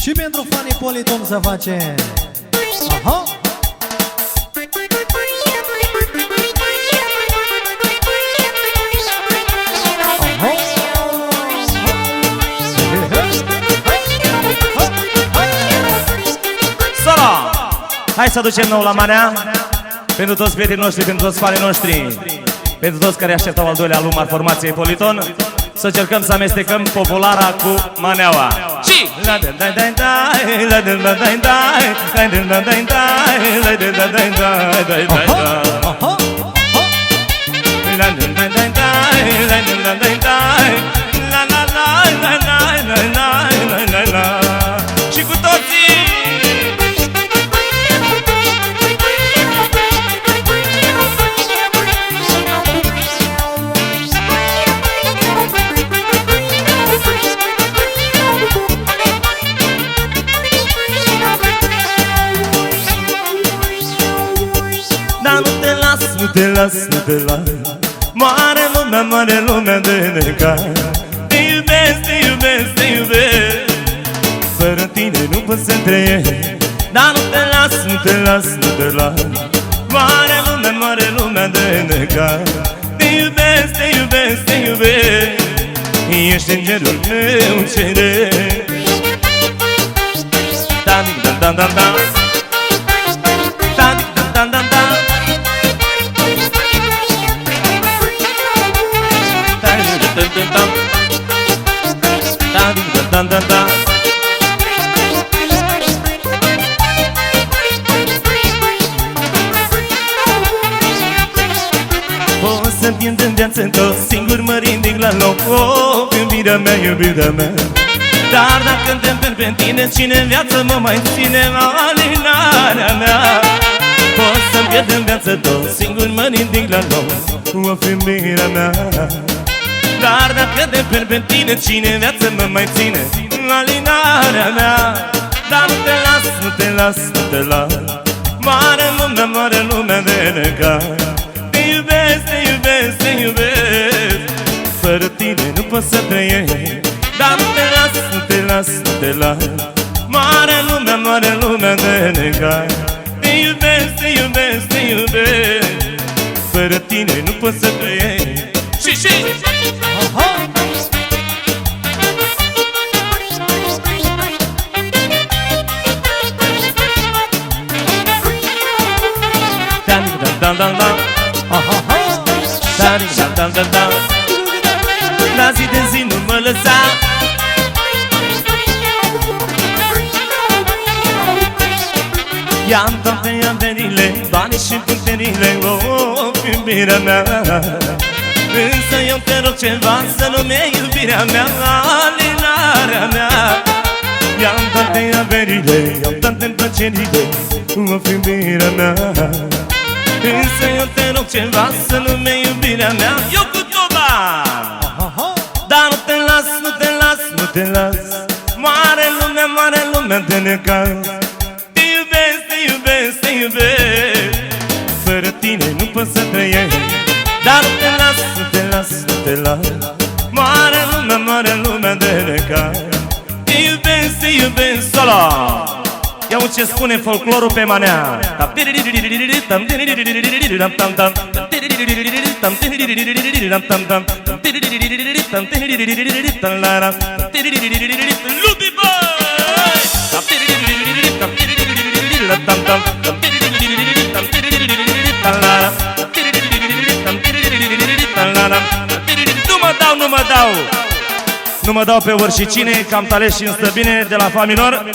Și pentru fanii Politon să face. Aha. Solo! Hai să ducem nou la manea Pentru toți prietenii noștri, pentru toți fanii noștri. Pentru toți care așteptau al doilea album al formației Politon Să încercăm să amestecăm populara cu maneaua și Aha. Te las, nu te las. Moare lumea, moare lumea de necaz Te iubesc, te iubesc, te iubesc. Fără tine nu pot să trăiesc. Dar nu te las, nu te las, nu te las. Moare lumea, moare lumea de necaz Te iubesc, te iubesc, te iubesc. Ești îngerul meu ceresc Da, da, da, da, da Da, Da, da, da. Pot să pierd în viață tot singur mă ridic la loc. Oh, Iubirea mea, iubirea mea. Dar dacă te pierd pe tine Cine în viață mă mai ține? Alinarea mea. Pot să pierd în viață tot singur mă ridic la loc. O iubirea mea Dar dacă te pierd pe tine Cine în viață mă mai ține. Alinarea mea Dar nu te las, nu te las, nu te las. Mare lume, mare lume de negat. Te iubesc, te iubesc, te iubesc. Fără tine nu pot să trăiesc. Dar nu te las, nu te las, nu te las. Mare lume, mare lume de negat. Te iubesc, te iubesc, te iubesc. Fără tine nu pot să trăiesc. Și, și! Aha Dan, dan, dan, dan, dan. Aha Dan, dan, dan, dan, dan. La zi de zi nu mă lăsa I-am toate averile, banii și puterile Oh, oh, iubirea mea Însă eu te rog ceva Să nu mi iubirea mea Alinarea mea. I-am toate averile I-am toate plăcerile Oh, iubirea mea. Însă eu te rog ceva Să nu mi iubirea mea. Eu cu toba! Aha dar nu te las, nu te las, nu te las. Mare lume, mare lume de necaz Te iubesc, te iubesc, te iubesc. Fără tine nu pot să trăiesc. Dar nu te las, nu te la Mare lume, mare lume de necai. Te iubesc, te iubesc, solo Iau ce spune folclorul pe manea. Lupi boy! mă dau. Nu mă dau pe oricine, cam am tales și în stăbine de la Faminor